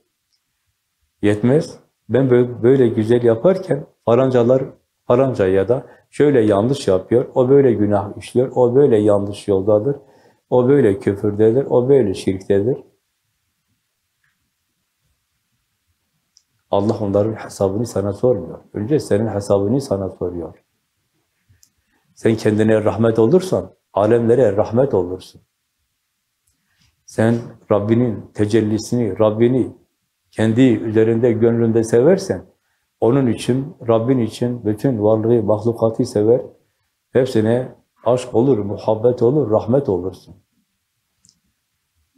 Yetmez. Ben böyle, böyle güzel yaparken farancalar faranca ya da şöyle yanlış yapıyor, o böyle günah işliyor, o böyle yanlış yoldadır, o böyle küfürdedir, o böyle şirktedir. Allah onların hesabını sana sormuyor. Önce senin hesabını sana soruyor. Sen kendine rahmet olursan, alemlere rahmet olursun. Sen Rabbinin tecellisini, Rabbini kendi üzerinde, gönlünde seversen, onun için, Rabbin için bütün varlığı, mahlukatı sever, hepsine aşk olur, muhabbet olur, rahmet olursun.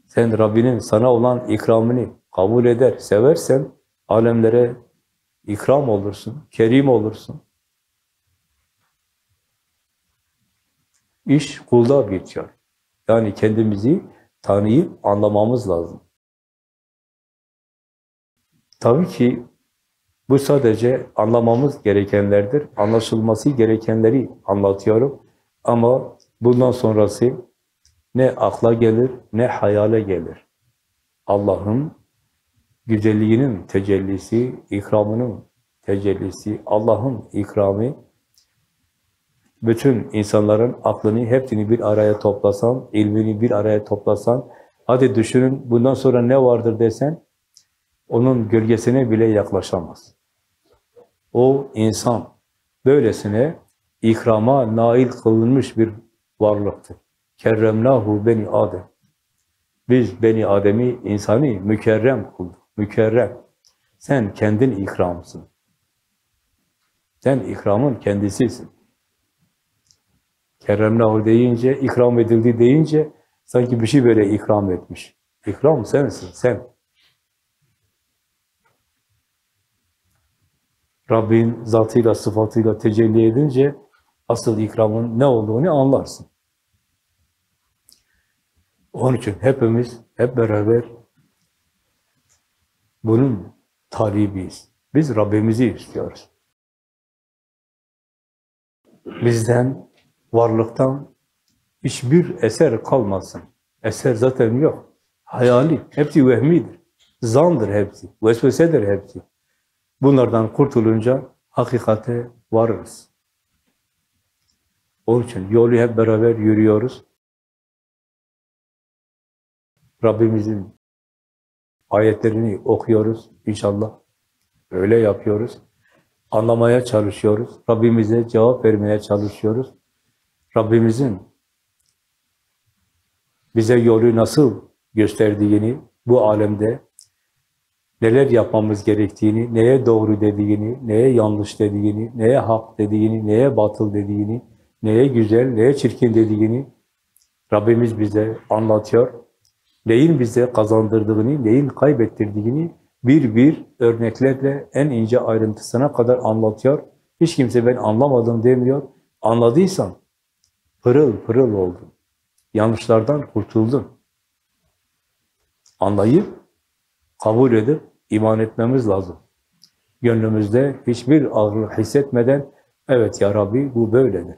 Sen Rabbinin sana olan ikramını kabul eder, seversen, alemlere ikram olursun, kerim olursun. İş kulda bitiyor. Yani kendimizi tanıyıp anlamamız lazım. Tabii ki bu sadece anlamamız gerekenlerdir. Anlaşılması gerekenleri anlatıyorum. Ama bundan sonrası ne akla gelir ne hayale gelir. Allah'ın güzelliğinin tecellisi, ikramının tecellisi, Allah'ın ikramı, bütün insanların aklını, hepsini bir araya toplasan, ilmini bir araya toplasan, hadi düşünün bundan sonra ne vardır desen, onun gölgesine bile yaklaşamaz. O insan böylesine ikrama nail kılınmış bir varlıktır. Kerremnahu beni Adem. Biz beni Adem'i, insanı mükerrem kıldık. Mükerrem. Sen kendin ikramsın. Sen ikramın kendisisin. Kerremnahu deyince, ikram edildi deyince sanki bir şey böyle ikram etmiş. İkram sensin, sen. Rabbin zatıyla, sıfatıyla tecelli edince asıl ikramın ne olduğunu anlarsın. Onun için hepimiz hep beraber bunun talibiyiz. Biz Rabbimizi istiyoruz. Bizden, varlıktan hiçbir eser kalmasın. Eser zaten yok. Hayali, hepsi vehmidir. Zandır hepsi, vesvesedir hepsi. Bunlardan kurtulunca hakikate varırız. Onun için yolu hep beraber yürüyoruz. Rabbimizin ayetlerini okuyoruz inşallah. Öyle yapıyoruz. Anlamaya çalışıyoruz. Rabbimize cevap vermeye çalışıyoruz. Rabbimizin bize yolu nasıl gösterdiğini bu alemde neler yapmamız gerektiğini, neye doğru dediğini, neye yanlış dediğini, neye hak dediğini, neye batıl dediğini, neye güzel, neye çirkin dediğini Rabbimiz bize anlatıyor. Neyin bize kazandırdığını, neyin kaybettirdiğini bir bir örneklerle en ince ayrıntısına kadar anlatıyor. Hiç kimse ben anlamadım demiyor. Anladıysan pırıl pırıl oldun. Yanlışlardan kurtuldun. Anlayıp, kabul edip, iman etmemiz lazım. Gönlümüzde hiçbir ağırlık hissetmeden, evet ya Rabbi bu böyledir.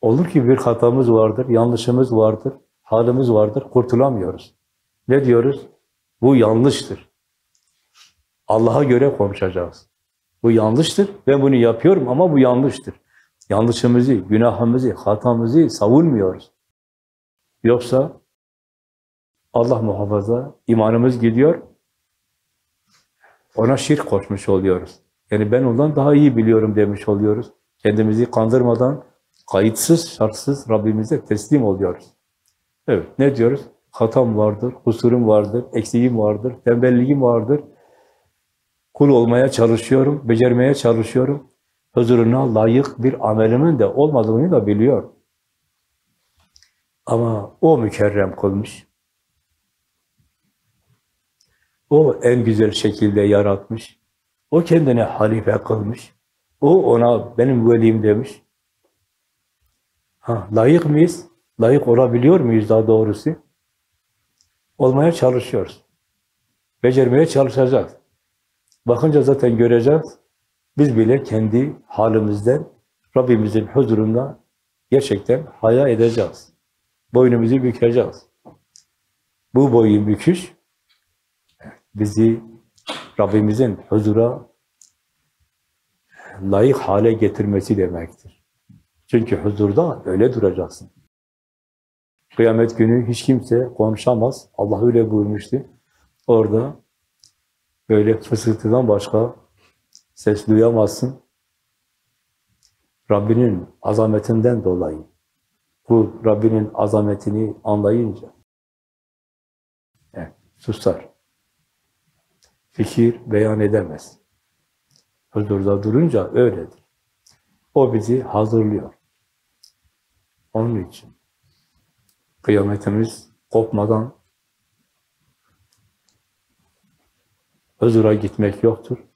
Olur ki bir hatamız vardır, yanlışımız vardır, halimiz vardır, kurtulamıyoruz. Ne diyoruz? Bu yanlıştır. Allah'a göre konuşacağız. Bu yanlıştır, ben bunu yapıyorum ama bu yanlıştır. Yanlışımızı, günahımızı, hatamızı savunmuyoruz. Yoksa Allah muhafaza, imanımız gidiyor, ona şirk koşmuş oluyoruz. Yani ben ondan daha iyi biliyorum demiş oluyoruz. Kendimizi kandırmadan, kayıtsız, şartsız Rabbimize teslim oluyoruz. Evet, ne diyoruz? Hatam vardır, kusurum vardır, eksiğim vardır, tembelliğim vardır. Kul olmaya çalışıyorum, becermeye çalışıyorum. Huzuruna layık bir amelimin de olmadığını da biliyor. Ama o mükerrem kılmış. O en güzel şekilde yaratmış. O kendine halife kılmış. O ona benim velim demiş. Ha, layık mıyız? Layık olabiliyor muyuz daha doğrusu? Olmaya çalışıyoruz. Becermeye çalışacağız. Bakınca zaten göreceğiz. Biz bile kendi halimizden Rabbimizin huzurunda gerçekten haya edeceğiz. Boynumuzu bükeceğiz. Bu boyun büküş bizi Rabbimizin huzura layık hale getirmesi demektir. Çünkü huzurda öyle duracaksın. Kıyamet günü hiç kimse konuşamaz. Allah öyle buyurmuştu. Orada böyle fısıltıdan başka ses duyamazsın. Rabbinin azametinden dolayı. Bu Rabbinin azametini anlayınca evet, susar. Fikir beyan edemez. Huzurda durunca öyledir. O bizi hazırlıyor. Onun için kıyametimiz kopmadan huzura gitmek yoktur.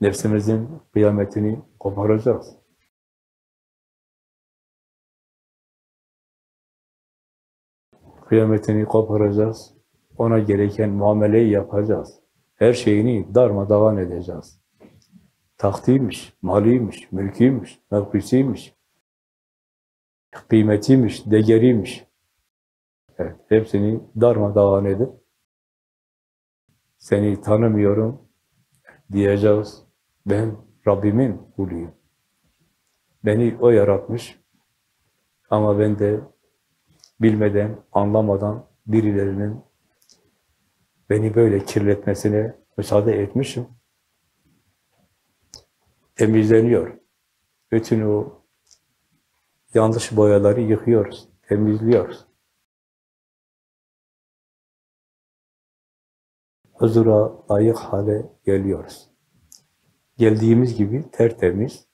Nefsimizin kıyametini koparacağız. Kıyametini koparacağız. Ona gereken muameleyi yapacağız. Her şeyini darmadağın edeceğiz. Tahtiymiş, maliymiş, mülkiymiş, mevkisiymiş, kıymetiymiş, değeriymiş. Evet, hepsini darmadağın edip seni tanımıyorum diyeceğiz. Ben Rabbimin kuluyum. Beni O yaratmış ama ben de bilmeden, anlamadan birilerinin beni böyle kirletmesine müsaade etmişim. Temizleniyor. Bütün o yanlış boyaları yıkıyoruz, temizliyoruz. Huzura layık hale geliyoruz. Geldiğimiz gibi tertemiz,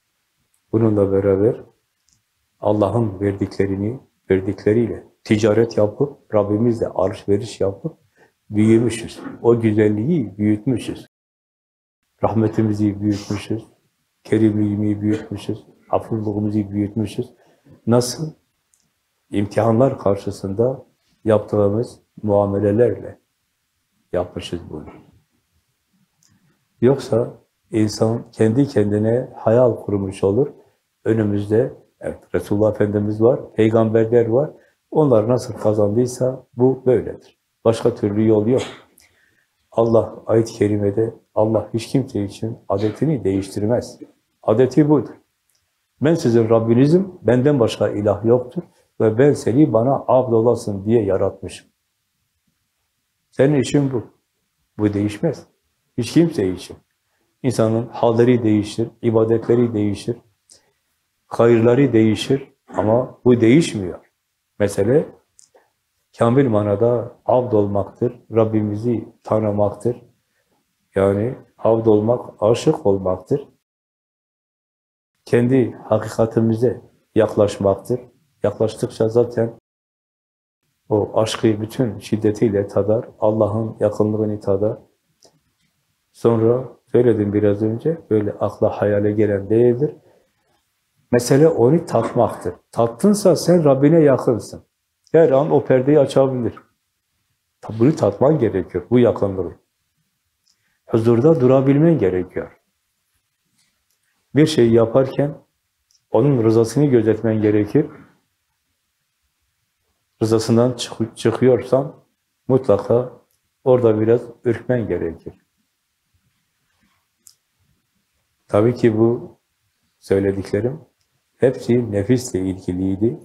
bununla beraber Allah'ın verdiklerini, verdikleriyle ticaret yapıp, Rabbimizle alışveriş yapıp, büyümüşüz. O güzelliği büyütmüşüz. Rahmetimizi büyütmüşüz. Kerimliğimi büyütmüşüz. Hafızlığımızı büyütmüşüz. Nasıl? İmtihanlar karşısında yaptığımız muamelelerle yapmışız bunu. Yoksa insan kendi kendine hayal kurmuş olur. Önümüzde evet, Resulullah Efendimiz var, peygamberler var. Onlar nasıl kazandıysa bu böyledir. Başka türlü yol yok. Allah ayet-i kerimede Allah hiç kimse için adetini değiştirmez. Adeti budur. Ben sizin Rabbinizim, benden başka ilah yoktur ve ben seni bana abd olasın diye yaratmışım. Senin işin bu. Bu değişmez. Hiç kimse için. İnsanın halleri değişir, ibadetleri değişir, hayırları değişir ama bu değişmiyor. Mesele kamil manada abd olmaktır, Rabbimizi tanımaktır. Yani abd olmak, aşık olmaktır. Kendi hakikatimize yaklaşmaktır. Yaklaştıkça zaten o aşkı bütün şiddetiyle tadar, Allah'ın yakınlığını tadar. Sonra söyledim biraz önce, böyle akla hayale gelen değildir. Mesele onu tatmaktır. Tattınsa sen Rabbine yakınsın. Her an o perdeyi açabilir. Bunu tatman gerekiyor, bu yakınlığı. Huzurda durabilmen gerekiyor. Bir şey yaparken onun rızasını gözetmen gerekir. Rızasından çık çıkıyorsan mutlaka orada biraz ürkmen gerekir. Tabii ki bu söylediklerim hepsi nefisle ilgiliydi.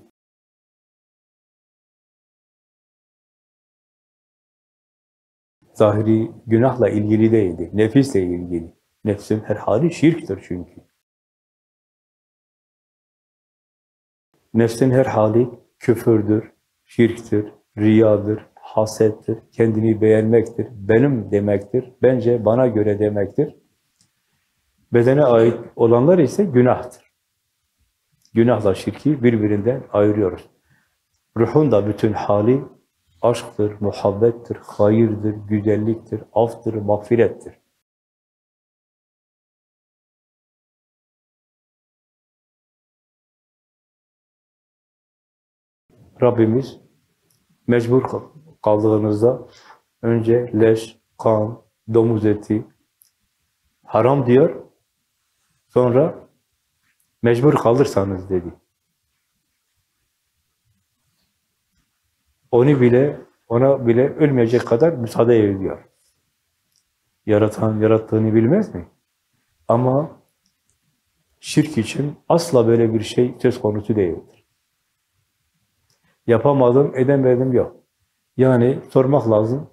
Zahiri günahla ilgili değildi, nefisle ilgili. Nefsin her hali şirktir çünkü. Nefsin her hali küfürdür, şirktir, riyadır, hasettir, kendini beğenmektir, benim demektir, bence bana göre demektir. Bedene ait olanlar ise günahtır. Günahla şirki birbirinden ayırıyoruz. Ruhun da bütün hali aşktır, muhabbettir, hayırdır, güzelliktir, aftır, mağfirettir. Rabbimiz mecbur kaldığınızda önce leş, kan, domuz eti haram diyor. Sonra mecbur kalırsanız dedi. Onu bile, ona bile ölmeyecek kadar müsaade ediyor. Yaratan, yarattığını bilmez mi? Ama şirk için asla böyle bir şey söz konusu değildir. Yapamadım, edemedim yok. Yani sormak lazım.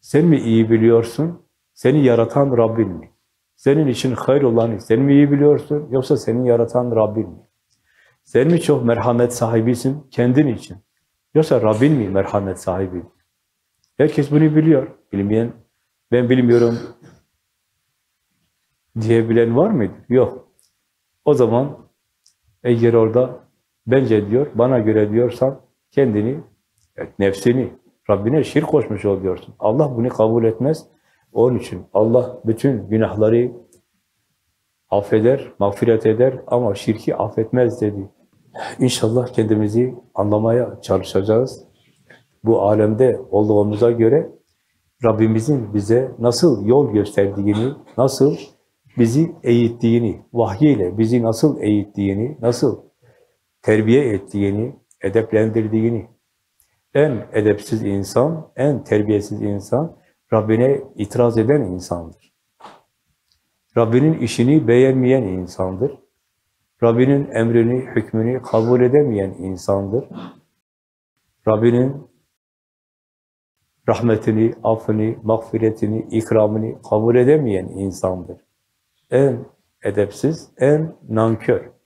Sen mi iyi biliyorsun? Seni yaratan Rabbin mi? Senin için hayır olanı sen mi iyi biliyorsun? Yoksa senin yaratan Rabbin mi? Sen mi çok merhamet sahibisin kendin için? Yoksa Rabbin mi merhamet sahibi? Herkes bunu biliyor. Bilmeyen, ben bilmiyorum diyebilen var mıydı? Yok. O zaman eğer orada bence diyor, bana göre diyorsan kendini, nefsini, Rabbine şirk koşmuş oluyorsun. Allah bunu kabul etmez. Onun için Allah bütün günahları affeder, mağfiret eder ama şirki affetmez dedi. İnşallah kendimizi anlamaya çalışacağız. Bu alemde olduğumuza göre Rabbimizin bize nasıl yol gösterdiğini, nasıl bizi eğittiğini, vahyiyle bizi nasıl eğittiğini, nasıl terbiye ettiğini, edeplendirdiğini, en edepsiz insan, en terbiyesiz insan, Rabbine itiraz eden insandır. Rabbinin işini beğenmeyen insandır. Rabbinin emrini, hükmünü kabul edemeyen insandır. Rabbinin rahmetini, affını, mağfiretini, ikramını kabul edemeyen insandır. En edepsiz, en nankör.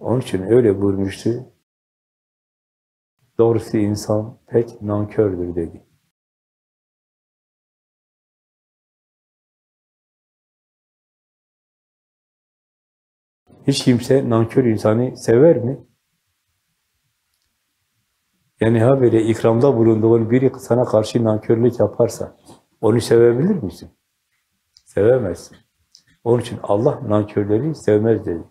Onun için öyle buyurmuştu. Doğrusu insan pek nankördür dedi. Hiç kimse nankör insanı sever mi? Yani ha böyle ikramda bulunduğun biri sana karşı nankörlük yaparsa onu sevebilir misin? Sevemezsin. Onun için Allah nankörleri sevmez dedi.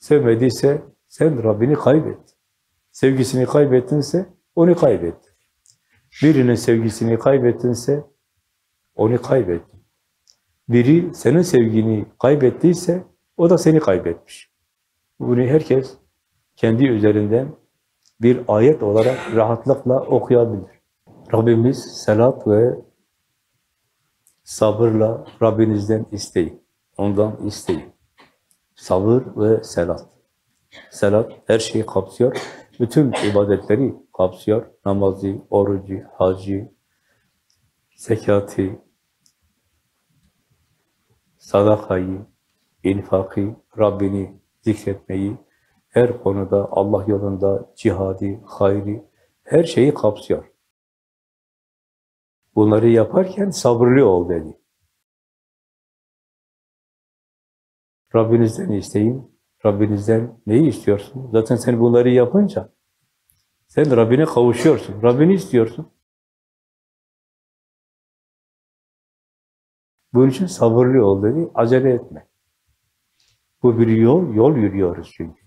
Sevmediyse sen Rabbini kaybet. Sevgisini kaybettinse onu kaybet. Birinin sevgisini kaybettinse onu kaybet. Biri senin sevgini kaybettiyse o da seni kaybetmiş. Bunu herkes kendi üzerinden bir ayet olarak rahatlıkla okuyabilir. Rabbimiz selat ve sabırla Rabbinizden isteyin. Ondan isteyin. Sabır ve selat. Selat her şeyi kapsıyor. Bütün ibadetleri kapsıyor. Namazı, orucu, hacı, zekatı, sadakayı, infakı, Rabbini zikretmeyi, her konuda Allah yolunda cihadi, hayri, her şeyi kapsıyor. Bunları yaparken sabırlı ol dedi. Rabbinizden isteyin. Rabbinizden neyi istiyorsun? Zaten sen bunları yapınca sen Rabbine kavuşuyorsun. Rabbini istiyorsun. Bunun için sabırlı ol dedi. Acele etme. Bu bir yol, yol yürüyoruz çünkü.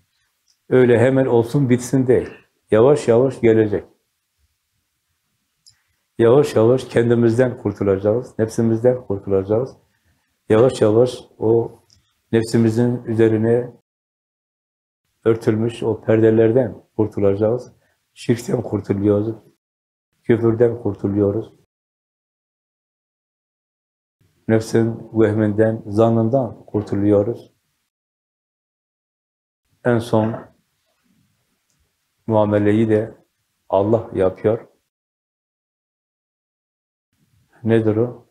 Öyle hemen olsun bitsin değil. Yavaş yavaş gelecek. Yavaş yavaş kendimizden kurtulacağız, nefsimizden kurtulacağız. Yavaş yavaş o nefsimizin üzerine örtülmüş o perdelerden kurtulacağız. Şirkten kurtuluyoruz, küfürden kurtuluyoruz. Nefsin vehminden, zannından kurtuluyoruz. En son muameleyi de Allah yapıyor. Nedir o?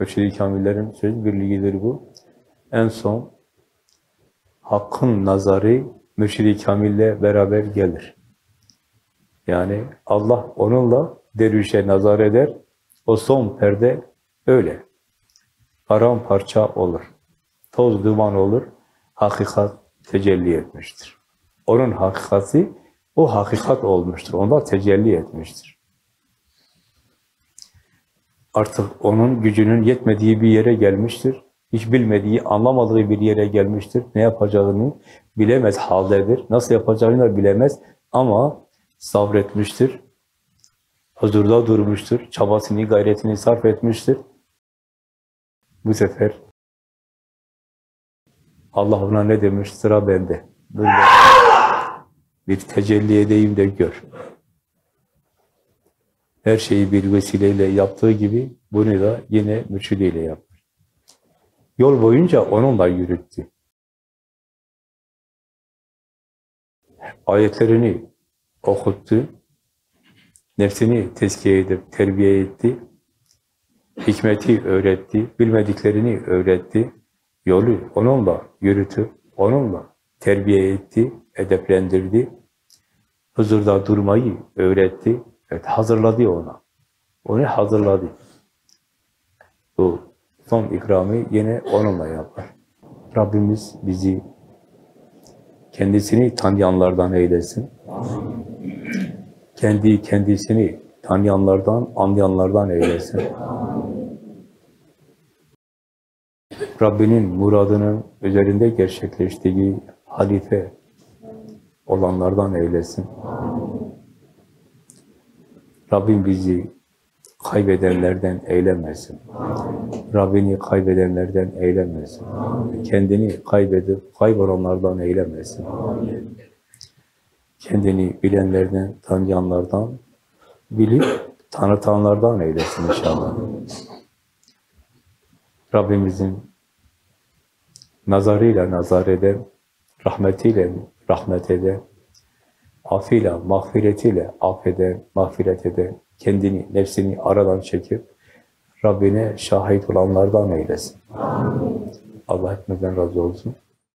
Mürşid-i Kamillerin söz birliğidir bu. En son hakkın nazarı Mürşid-i Kamil'le beraber gelir. Yani Allah onunla dervişe nazar eder. O son perde Öyle. Paramparça olur. Toz duman olur. Hakikat tecelli etmiştir. Onun hakikati o hakikat olmuştur. Onda tecelli etmiştir. Artık onun gücünün yetmediği bir yere gelmiştir. Hiç bilmediği, anlamadığı bir yere gelmiştir. Ne yapacağını bilemez haldedir. Nasıl yapacağını da bilemez ama sabretmiştir. Huzurda durmuştur. Çabasını, gayretini sarf etmiştir. Bu sefer Allah ona ne demiş? Sıra bende. Böyle bir tecelli edeyim de gör. Her şeyi bir vesileyle yaptığı gibi bunu da yine mürşidiyle yapmış. Yol boyunca onunla yürüttü. Ayetlerini okuttu. Nefsini tezkiye edip terbiye etti. Hikmeti öğretti. Bilmediklerini öğretti. Yolu onunla yürütüp, onunla terbiye etti, edeplendirdi. Huzurda durmayı öğretti. Evet, hazırladı ona. Onu hazırladı. Bu son ikramı yine onunla yapar. Rabbimiz bizi kendisini tanıyanlardan eylesin. Kendi kendisini tanıyanlardan, anlayanlardan eylesin. Rabbinin muradının üzerinde gerçekleştiği halife olanlardan eylesin. Rabbim bizi kaybedenlerden eylemesin. Rabbini kaybedenlerden eylemesin. Kendini kaybedip kaybolanlardan eylemesin. Kendini bilenlerden, tanıyanlardan, bilip tanıtanlardan eylesin inşallah. Rabbimizin nazarıyla nazar eden, rahmetiyle rahmet eden, afıyla, mağfiretiyle affeden, mağfiret eden, kendini, nefsini aradan çekip Rabbine şahit olanlardan eylesin. Allah hepimizden razı olsun.